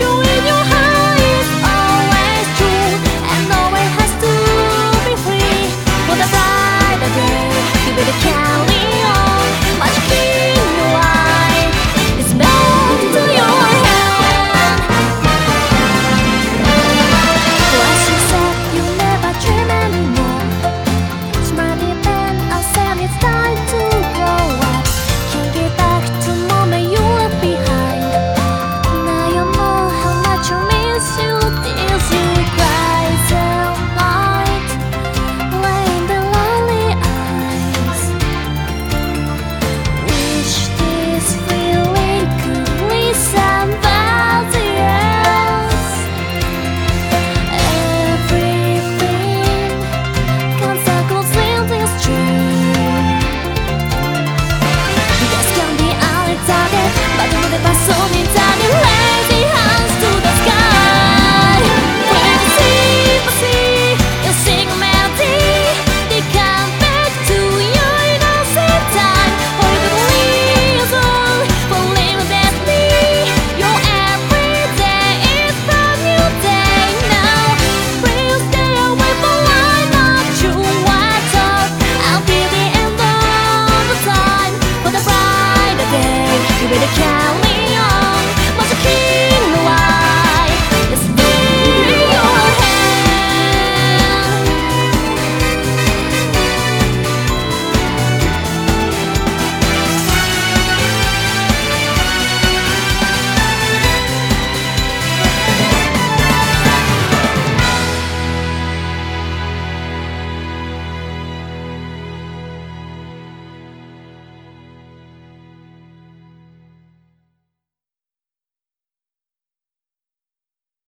wish